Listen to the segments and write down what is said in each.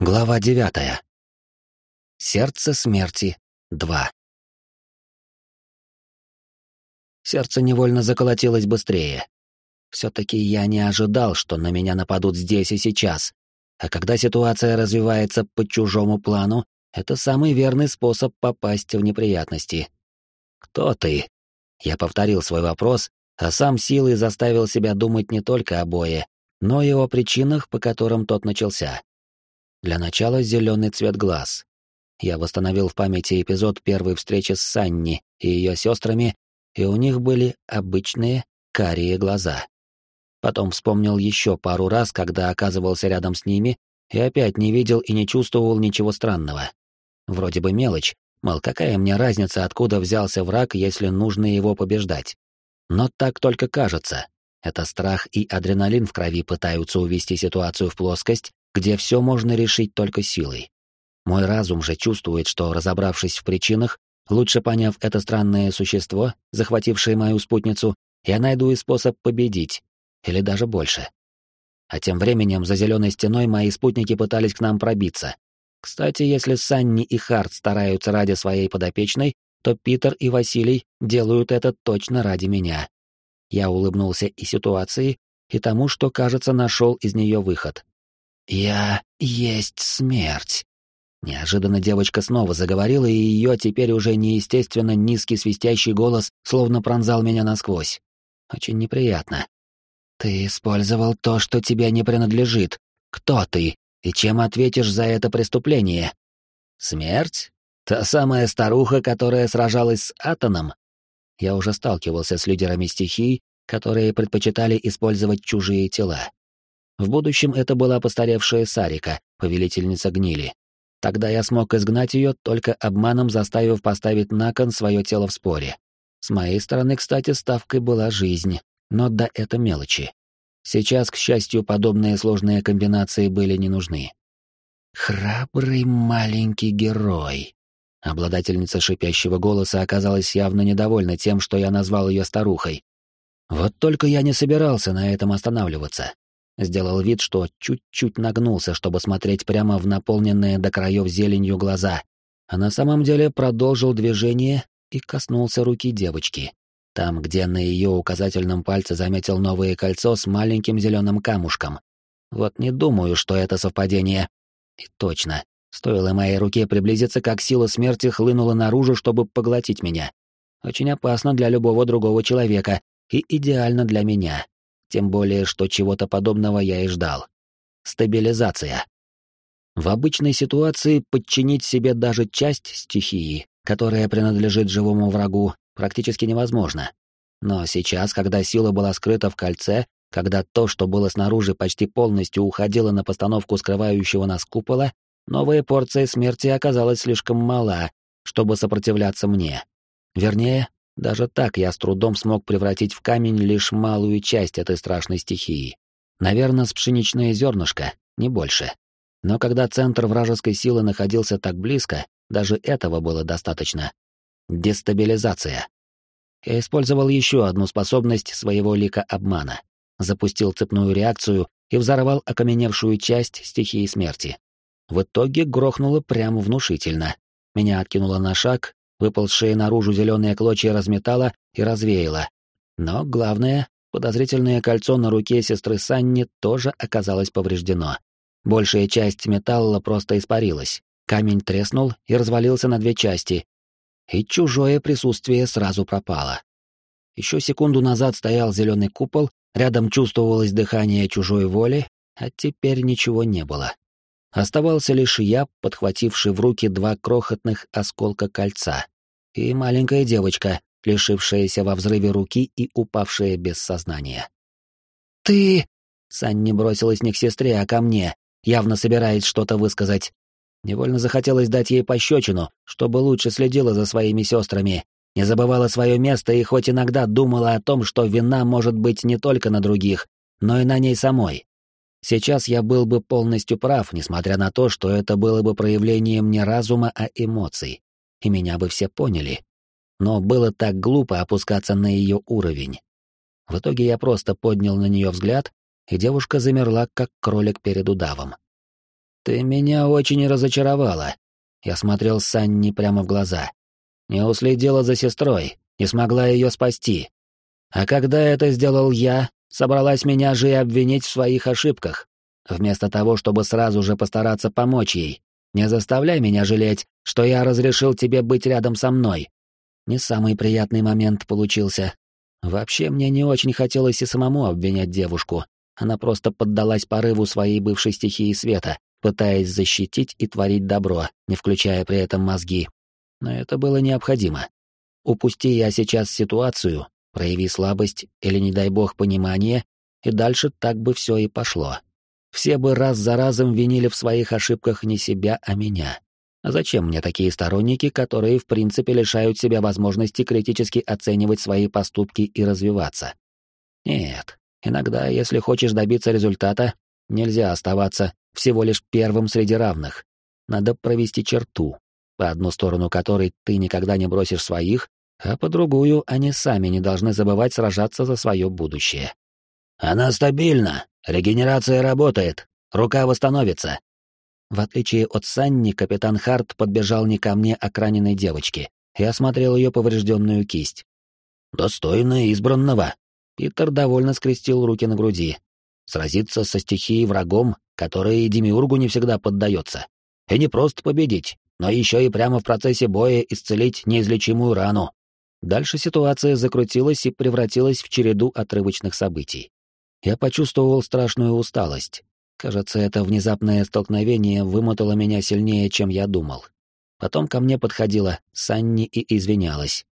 Глава девятая. Сердце смерти 2. Сердце невольно заколотилось быстрее. Все-таки я не ожидал, что на меня нападут здесь и сейчас. А когда ситуация развивается по чужому плану, это самый верный способ попасть в неприятности. «Кто ты?» Я повторил свой вопрос, а сам силой заставил себя думать не только о бое, но и о причинах, по которым тот начался. Для начала зеленый цвет глаз. Я восстановил в памяти эпизод первой встречи с Санни и ее сестрами, и у них были обычные карие глаза. Потом вспомнил еще пару раз, когда оказывался рядом с ними, и опять не видел и не чувствовал ничего странного. Вроде бы мелочь, мол, какая мне разница, откуда взялся враг, если нужно его побеждать. Но так только кажется. Это страх и адреналин в крови пытаются увести ситуацию в плоскость, где все можно решить только силой. Мой разум же чувствует, что, разобравшись в причинах, лучше поняв это странное существо, захватившее мою спутницу, я найду и способ победить, или даже больше. А тем временем за зеленой стеной мои спутники пытались к нам пробиться. Кстати, если Санни и Харт стараются ради своей подопечной, то Питер и Василий делают это точно ради меня. Я улыбнулся и ситуации, и тому, что, кажется, нашел из нее выход. «Я есть смерть». Неожиданно девочка снова заговорила, и ее теперь уже неестественно низкий свистящий голос словно пронзал меня насквозь. Очень неприятно. «Ты использовал то, что тебе не принадлежит. Кто ты? И чем ответишь за это преступление?» «Смерть? Та самая старуха, которая сражалась с Атоном?» Я уже сталкивался с лидерами стихий, которые предпочитали использовать чужие тела. В будущем это была постаревшая Сарика, повелительница гнили. Тогда я смог изгнать ее, только обманом заставив поставить на кон свое тело в споре. С моей стороны, кстати, ставкой была жизнь, но да это мелочи. Сейчас, к счастью, подобные сложные комбинации были не нужны. «Храбрый маленький герой», Обладательница шипящего голоса оказалась явно недовольна тем, что я назвал ее старухой. Вот только я не собирался на этом останавливаться. Сделал вид, что чуть-чуть нагнулся, чтобы смотреть прямо в наполненные до краев зеленью глаза, а на самом деле продолжил движение и коснулся руки девочки. Там, где на ее указательном пальце заметил новое кольцо с маленьким зеленым камушком. Вот не думаю, что это совпадение. И точно, стоило моей руке приблизиться, как сила смерти хлынула наружу, чтобы поглотить меня. Очень опасно для любого другого человека и идеально для меня. Тем более, что чего-то подобного я и ждал. Стабилизация. В обычной ситуации подчинить себе даже часть стихии, которая принадлежит живому врагу, практически невозможно. Но сейчас, когда сила была скрыта в кольце, когда то, что было снаружи, почти полностью уходило на постановку скрывающего нас купола, новая порция смерти оказалась слишком мала, чтобы сопротивляться мне. Вернее, даже так я с трудом смог превратить в камень лишь малую часть этой страшной стихии. Наверное, с пшеничное зернышко, не больше. Но когда центр вражеской силы находился так близко, даже этого было достаточно. Дестабилизация. Я использовал еще одну способность своего лика обмана. Запустил цепную реакцию и взорвал окаменевшую часть стихии смерти. В итоге грохнуло прямо внушительно. Меня откинуло на шаг, Выползшие наружу зеленые клочья разметало и развеяло. Но главное, подозрительное кольцо на руке сестры Санни тоже оказалось повреждено. Большая часть металла просто испарилась. Камень треснул и развалился на две части. И чужое присутствие сразу пропало. Еще секунду назад стоял зеленый купол, рядом чувствовалось дыхание чужой воли, а теперь ничего не было. Оставался лишь я, подхвативший в руки два крохотных осколка кольца, и маленькая девочка, лишившаяся во взрыве руки и упавшая без сознания. «Ты...» — Санни бросилась не к сестре, а ко мне, явно собираясь что-то высказать. Невольно захотелось дать ей пощечину, чтобы лучше следила за своими сестрами, не забывала свое место и хоть иногда думала о том, что вина может быть не только на других, но и на ней самой. Сейчас я был бы полностью прав, несмотря на то, что это было бы проявлением не разума, а эмоций. И меня бы все поняли. Но было так глупо опускаться на ее уровень. В итоге я просто поднял на нее взгляд, и девушка замерла, как кролик перед удавом. «Ты меня очень разочаровала». Я смотрел Санни прямо в глаза. Не уследила за сестрой, не смогла ее спасти. А когда это сделал я, собралась меня же и обвинить в своих ошибках. Вместо того, чтобы сразу же постараться помочь ей. Не заставляй меня жалеть, что я разрешил тебе быть рядом со мной. Не самый приятный момент получился. Вообще мне не очень хотелось и самому обвинять девушку. Она просто поддалась порыву своей бывшей стихии света, пытаясь защитить и творить добро, не включая при этом мозги. Но это было необходимо. Упусти я сейчас ситуацию, прояви слабость или, не дай бог, понимание, и дальше так бы все и пошло. Все бы раз за разом винили в своих ошибках не себя, а меня. А зачем мне такие сторонники, которые в принципе лишают себя возможности критически оценивать свои поступки и развиваться? Нет, иногда, если хочешь добиться результата, нельзя оставаться всего лишь первым среди равных. Надо провести черту, по одну сторону которой ты никогда не бросишь своих, а по другую они сами не должны забывать сражаться за свое будущее. «Она стабильна, регенерация работает, рука восстановится». В отличие от Санни, капитан Харт подбежал не ко мне, а к раненой девочке и осмотрел ее поврежденную кисть. «Достойно избранного». Питер довольно скрестил руки на груди. Сразиться со стихией врагом, который Демиургу не всегда поддается. И не просто победить, но еще и прямо в процессе боя исцелить неизлечимую рану. Дальше ситуация закрутилась и превратилась в череду отрывочных событий. Я почувствовал страшную усталость. Кажется, это внезапное столкновение вымотало меня сильнее, чем я думал. Потом ко мне подходила Санни и извинялась.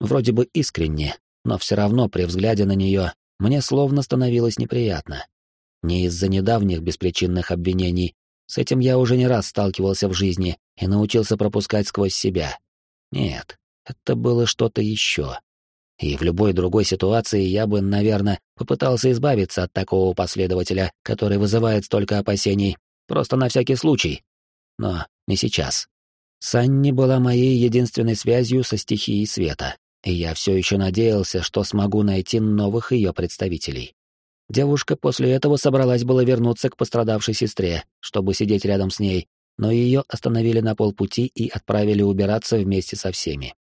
Вроде бы искренне, но все равно при взгляде на нее мне словно становилось неприятно. Не из-за недавних беспричинных обвинений, с этим я уже не раз сталкивался в жизни и научился пропускать сквозь себя. Нет, это было что-то еще. И в любой другой ситуации я бы, наверное, попытался избавиться от такого последователя, который вызывает столько опасений, просто на всякий случай. Но не сейчас. Санни была моей единственной связью со стихией света, и я все еще надеялся, что смогу найти новых ее представителей. Девушка после этого собралась было вернуться к пострадавшей сестре, чтобы сидеть рядом с ней, но ее остановили на полпути и отправили убираться вместе со всеми.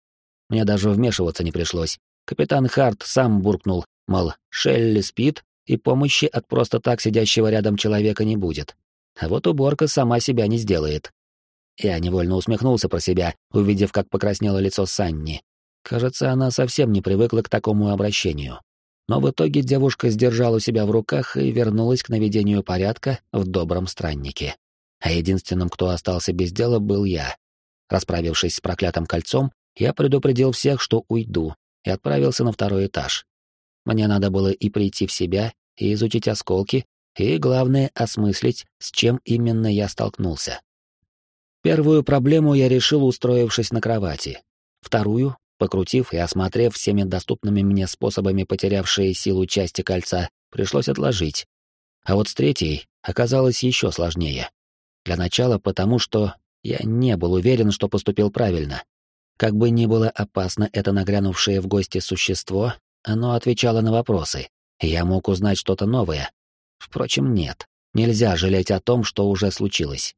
Мне даже вмешиваться не пришлось, Капитан Харт сам буркнул, мол, Шелли спит, и помощи от просто так сидящего рядом человека не будет. А вот уборка сама себя не сделает. Я невольно усмехнулся про себя, увидев, как покраснело лицо Санни. Кажется, она совсем не привыкла к такому обращению. Но в итоге девушка сдержала себя в руках и вернулась к наведению порядка в добром страннике. А единственным, кто остался без дела, был я. Расправившись с проклятым кольцом, я предупредил всех, что уйду, и отправился на второй этаж. Мне надо было и прийти в себя, и изучить осколки, и, главное, осмыслить, с чем именно я столкнулся. Первую проблему я решил, устроившись на кровати. Вторую, покрутив и осмотрев всеми доступными мне способами потерявшие силу части кольца, пришлось отложить. А вот с третьей оказалось еще сложнее. Для начала потому, что я не был уверен, что поступил правильно. Как бы ни было опасно это нагрянувшее в гости существо, оно отвечало на вопросы, я мог узнать что-то новое. Впрочем, нет, нельзя жалеть о том, что уже случилось.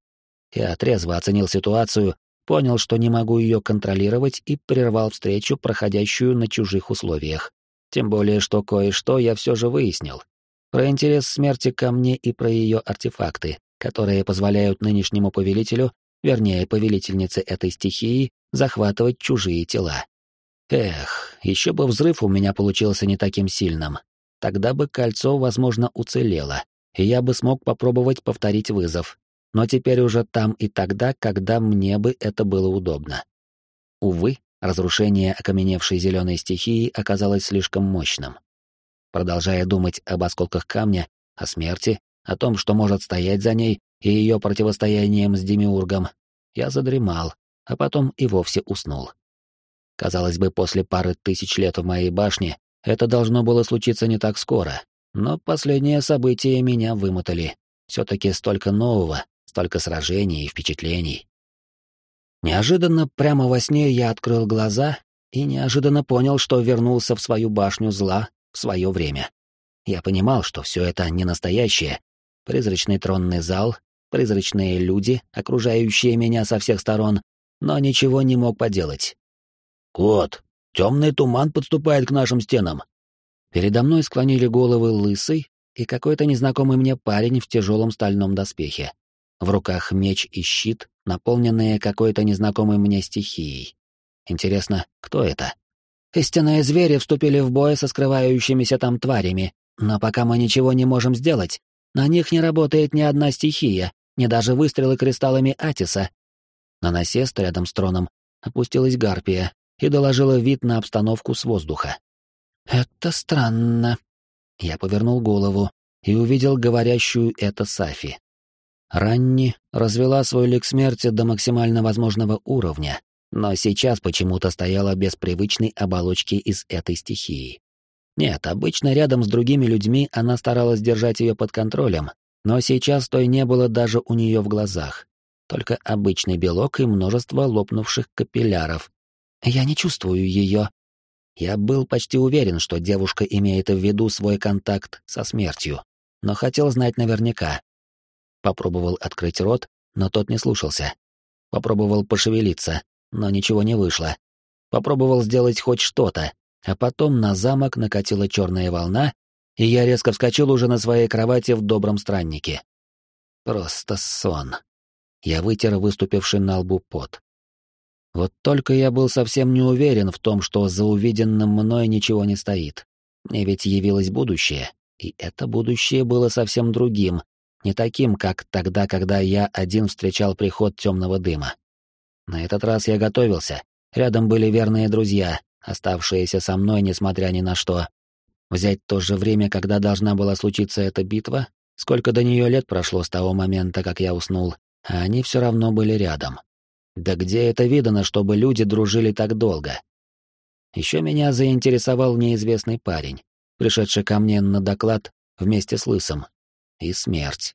Я трезво оценил ситуацию, понял, что не могу ее контролировать и прервал встречу, проходящую на чужих условиях. Тем более, что кое-что я все же выяснил. Про интерес смерти ко мне и про ее артефакты, которые позволяют нынешнему повелителю, вернее, повелительнице этой стихии, захватывать чужие тела. Эх, еще бы взрыв у меня получился не таким сильным. Тогда бы кольцо, возможно, уцелело, и я бы смог попробовать повторить вызов. Но теперь уже там и тогда, когда мне бы это было удобно. Увы, разрушение окаменевшей зеленой стихии оказалось слишком мощным. Продолжая думать об осколках камня, о смерти, о том, что может стоять за ней, и ее противостоянием с Демиургом, я задремал, а потом и вовсе уснул. Казалось бы, после пары тысяч лет в моей башне это должно было случиться не так скоро, но последние события меня вымотали. Все-таки столько нового, столько сражений и впечатлений. Неожиданно, прямо во сне я открыл глаза и неожиданно понял, что вернулся в свою башню зла в свое время. Я понимал, что все это не настоящее. Призрачный тронный зал, призрачные люди, окружающие меня со всех сторон, но ничего не мог поделать. «Кот, темный туман подступает к нашим стенам!» Передо мной склонили головы лысый и какой-то незнакомый мне парень в тяжелом стальном доспехе. В руках меч и щит, наполненные какой-то незнакомой мне стихией. Интересно, кто это? Истинные звери вступили в бой со скрывающимися там тварями, но пока мы ничего не можем сделать, на них не работает ни одна стихия, ни даже выстрелы кристаллами Атиса. На насест рядом с троном опустилась гарпия и доложила вид на обстановку с воздуха. «Это странно». Я повернул голову и увидел говорящую это Сафи. Ранни развела свой лик смерти до максимально возможного уровня, но сейчас почему-то стояла без привычной оболочки из этой стихии. Нет, обычно рядом с другими людьми она старалась держать ее под контролем, но сейчас той не было даже у нее в глазах. Только обычный белок и множество лопнувших капилляров. Я не чувствую ее. Я был почти уверен, что девушка имеет в виду свой контакт со смертью, но хотел знать наверняка. Попробовал открыть рот, но тот не слушался. Попробовал пошевелиться, но ничего не вышло. Попробовал сделать хоть что-то, а потом на замок накатила черная волна, и я резко вскочил уже на своей кровати в добром страннике. Просто сон. Я вытер выступивший на лбу пот. Вот только я был совсем не уверен в том, что за увиденным мной ничего не стоит. Мне ведь явилось будущее, и это будущее было совсем другим, не таким, как тогда, когда я один встречал приход темного дыма. На этот раз я готовился. Рядом были верные друзья, оставшиеся со мной, несмотря ни на что. Взять то же время, когда должна была случиться эта битва, сколько до нее лет прошло с того момента, как я уснул, а они все равно были рядом. Да где это видано, чтобы люди дружили так долго? Еще меня заинтересовал неизвестный парень, пришедший ко мне на доклад вместе с Лысом. И смерть.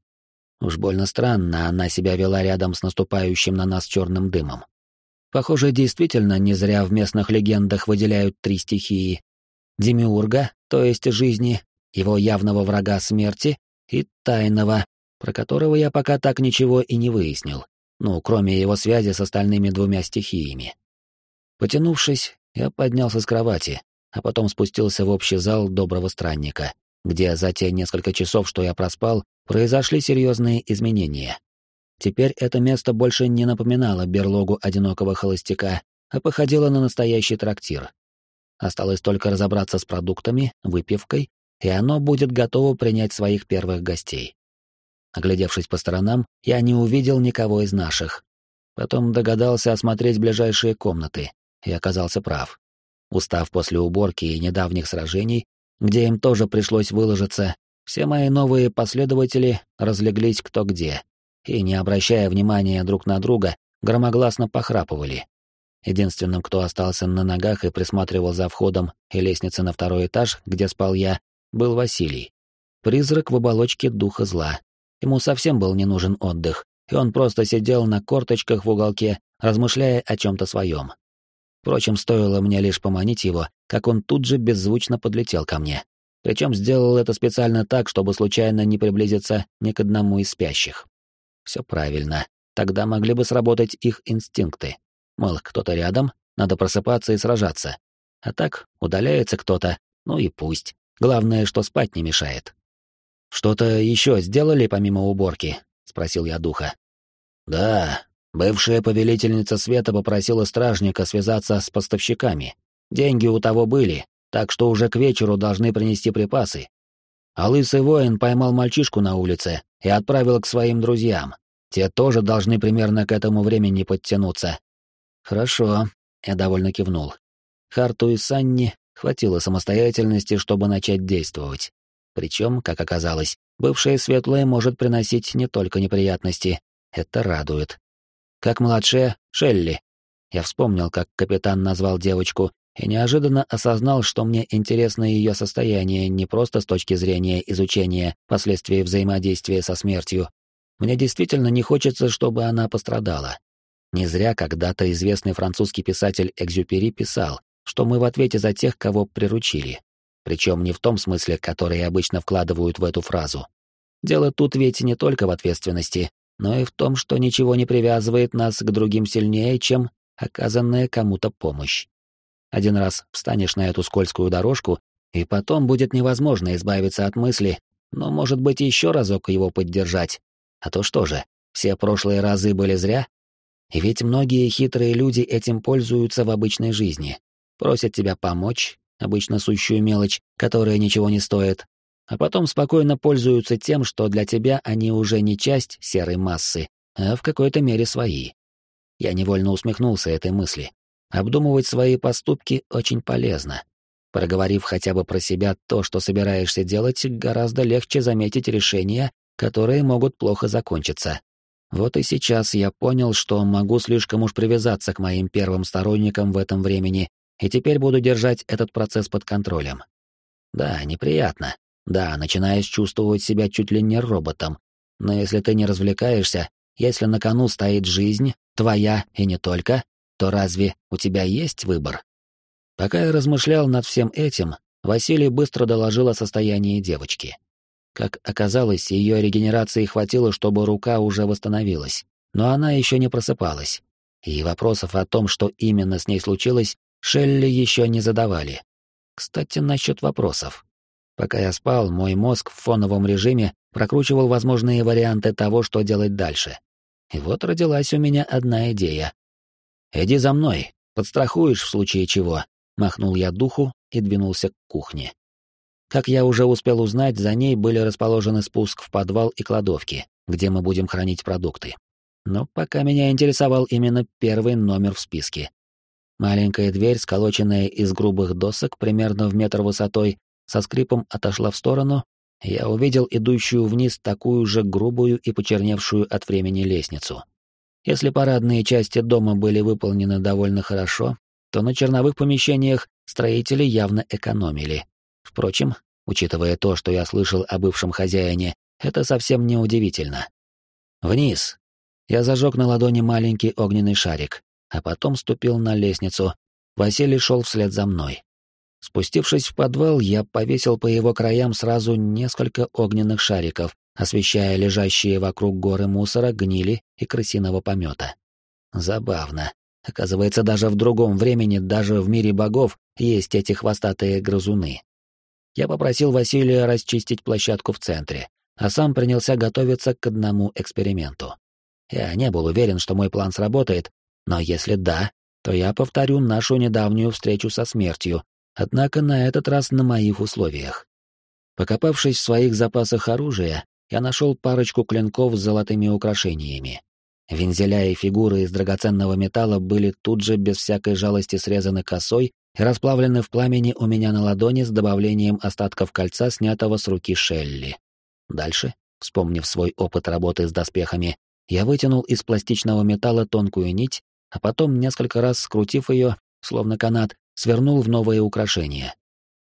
Уж больно странно она себя вела рядом с наступающим на нас черным дымом. Похоже, действительно не зря в местных легендах выделяют три стихии. Демиурга, то есть жизни, его явного врага смерти, и тайного, про которого я пока так ничего и не выяснил, ну, кроме его связи с остальными двумя стихиями. Потянувшись, я поднялся с кровати, а потом спустился в общий зал доброго странника, где за те несколько часов, что я проспал, произошли серьезные изменения. Теперь это место больше не напоминало берлогу одинокого холостяка, а походило на настоящий трактир. Осталось только разобраться с продуктами, выпивкой, и оно будет готово принять своих первых гостей. Оглядевшись по сторонам, я не увидел никого из наших. Потом догадался осмотреть ближайшие комнаты, и оказался прав. Устав после уборки и недавних сражений, где им тоже пришлось выложиться, все мои новые последователи разлеглись кто где, и, не обращая внимания друг на друга, громогласно похрапывали. Единственным, кто остался на ногах и присматривал за входом и лестницей на второй этаж, где спал я, был Василий. Призрак в оболочке духа зла. Ему совсем был не нужен отдых, и он просто сидел на корточках в уголке, размышляя о чем-то своем. Впрочем, стоило мне лишь поманить его, как он тут же беззвучно подлетел ко мне. Причем сделал это специально так, чтобы случайно не приблизиться ни к одному из спящих. Все правильно, тогда могли бы сработать их инстинкты. Мол, кто-то рядом, надо просыпаться и сражаться. А так, удаляется кто-то, ну и пусть. Главное, что спать не мешает. «Что-то еще сделали помимо уборки?» — спросил я духа. «Да, Бывшая повелительница света попросила стражника связаться с поставщиками. Деньги у того были, так что уже к вечеру должны принести припасы. А лысый воин поймал мальчишку на улице и отправил к своим друзьям. Те тоже должны примерно к этому времени подтянуться. Хорошо, я довольно кивнул. Харту и Санни хватило самостоятельности, чтобы начать действовать. Причем, как оказалось, бывшая светлая может приносить не только неприятности. Это радует. Как младшая Шелли. Я вспомнил, как капитан назвал девочку, и неожиданно осознал, что мне интересно ее состояние не просто с точки зрения изучения последствий взаимодействия со смертью. Мне действительно не хочется, чтобы она пострадала. Не зря когда-то известный французский писатель Экзюпери писал, что мы в ответе за тех, кого приручили. Причем не в том смысле, который обычно вкладывают в эту фразу. Дело тут ведь не только в ответственности, но и в том, что ничего не привязывает нас к другим сильнее, чем оказанная кому-то помощь. Один раз встанешь на эту скользкую дорожку, и потом будет невозможно избавиться от мысли, но, может быть, еще разок его поддержать. А то что же, все прошлые разы были зря? И ведь многие хитрые люди этим пользуются в обычной жизни. Просят тебя помочь, обычно сущую мелочь, которая ничего не стоит, а потом спокойно пользуются тем, что для тебя они уже не часть серой массы, а в какой-то мере свои. Я невольно усмехнулся этой мысли. Обдумывать свои поступки очень полезно. Проговорив хотя бы про себя то, что собираешься делать, гораздо легче заметить решения, которые могут плохо закончиться. Вот и сейчас я понял, что могу слишком уж привязаться к моим первым сторонникам в этом времени, и теперь буду держать этот процесс под контролем. Да, неприятно. Да, начинаешь чувствовать себя чуть ли не роботом. Но если ты не развлекаешься, если на кону стоит жизнь, твоя и не только, то разве у тебя есть выбор? Пока я размышлял над всем этим, Василий быстро доложил о состоянии девочки. Как оказалось, ее регенерации хватило, чтобы рука уже восстановилась, но она еще не просыпалась. И вопросов о том, что именно с ней случилось, Шелли еще не задавали. Кстати, насчет вопросов. Пока я спал, мой мозг в фоновом режиме прокручивал возможные варианты того, что делать дальше. И вот родилась у меня одна идея. «Иди за мной, подстрахуешь в случае чего», — махнул я духу и двинулся к кухне. Как я уже успел узнать, за ней были расположены спуск в подвал и кладовки, где мы будем хранить продукты. Но пока меня интересовал именно первый номер в списке. Маленькая дверь, сколоченная из грубых досок примерно в метр высотой, со скрипом отошла в сторону, я увидел идущую вниз такую же грубую и почерневшую от времени лестницу. Если парадные части дома были выполнены довольно хорошо, то на черновых помещениях строители явно экономили, Впрочем, учитывая то, что я слышал о бывшем хозяине, это совсем не удивительно. Вниз. Я зажег на ладони маленький огненный шарик, а потом ступил на лестницу. Василий шел вслед за мной. Спустившись в подвал, я повесил по его краям сразу несколько огненных шариков, освещая лежащие вокруг горы мусора, гнили и крысиного помета. Забавно. Оказывается, даже в другом времени, даже в мире богов, есть эти хвостатые грызуны я попросил Василия расчистить площадку в центре, а сам принялся готовиться к одному эксперименту. Я не был уверен, что мой план сработает, но если да, то я повторю нашу недавнюю встречу со смертью, однако на этот раз на моих условиях. Покопавшись в своих запасах оружия, я нашел парочку клинков с золотыми украшениями. Вензеля и фигуры из драгоценного металла были тут же без всякой жалости срезаны косой и расплавлены в пламени у меня на ладони с добавлением остатков кольца, снятого с руки Шелли. Дальше, вспомнив свой опыт работы с доспехами, я вытянул из пластичного металла тонкую нить, а потом, несколько раз скрутив ее, словно канат, свернул в новое украшение.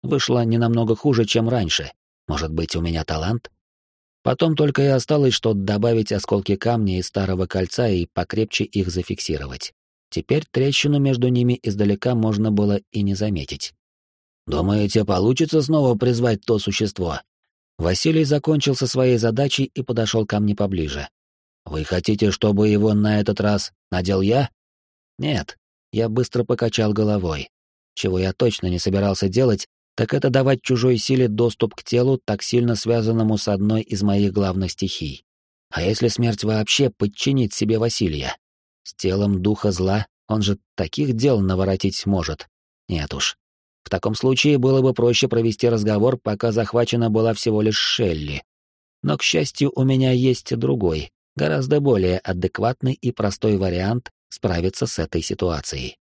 Вышло не намного хуже, чем раньше. Может быть, у меня талант? Потом только и осталось, что добавить осколки камня из старого кольца и покрепче их зафиксировать. Теперь трещину между ними издалека можно было и не заметить. «Думаете, получится снова призвать то существо?» Василий закончил со своей задачей и подошел ко мне поближе. «Вы хотите, чтобы его на этот раз надел я?» «Нет». Я быстро покачал головой. Чего я точно не собирался делать, так это давать чужой силе доступ к телу, так сильно связанному с одной из моих главных стихий. А если смерть вообще подчинит себе Василия? С телом духа зла он же таких дел наворотить может. Нет уж. В таком случае было бы проще провести разговор, пока захвачена была всего лишь Шелли. Но, к счастью, у меня есть другой, гораздо более адекватный и простой вариант справиться с этой ситуацией.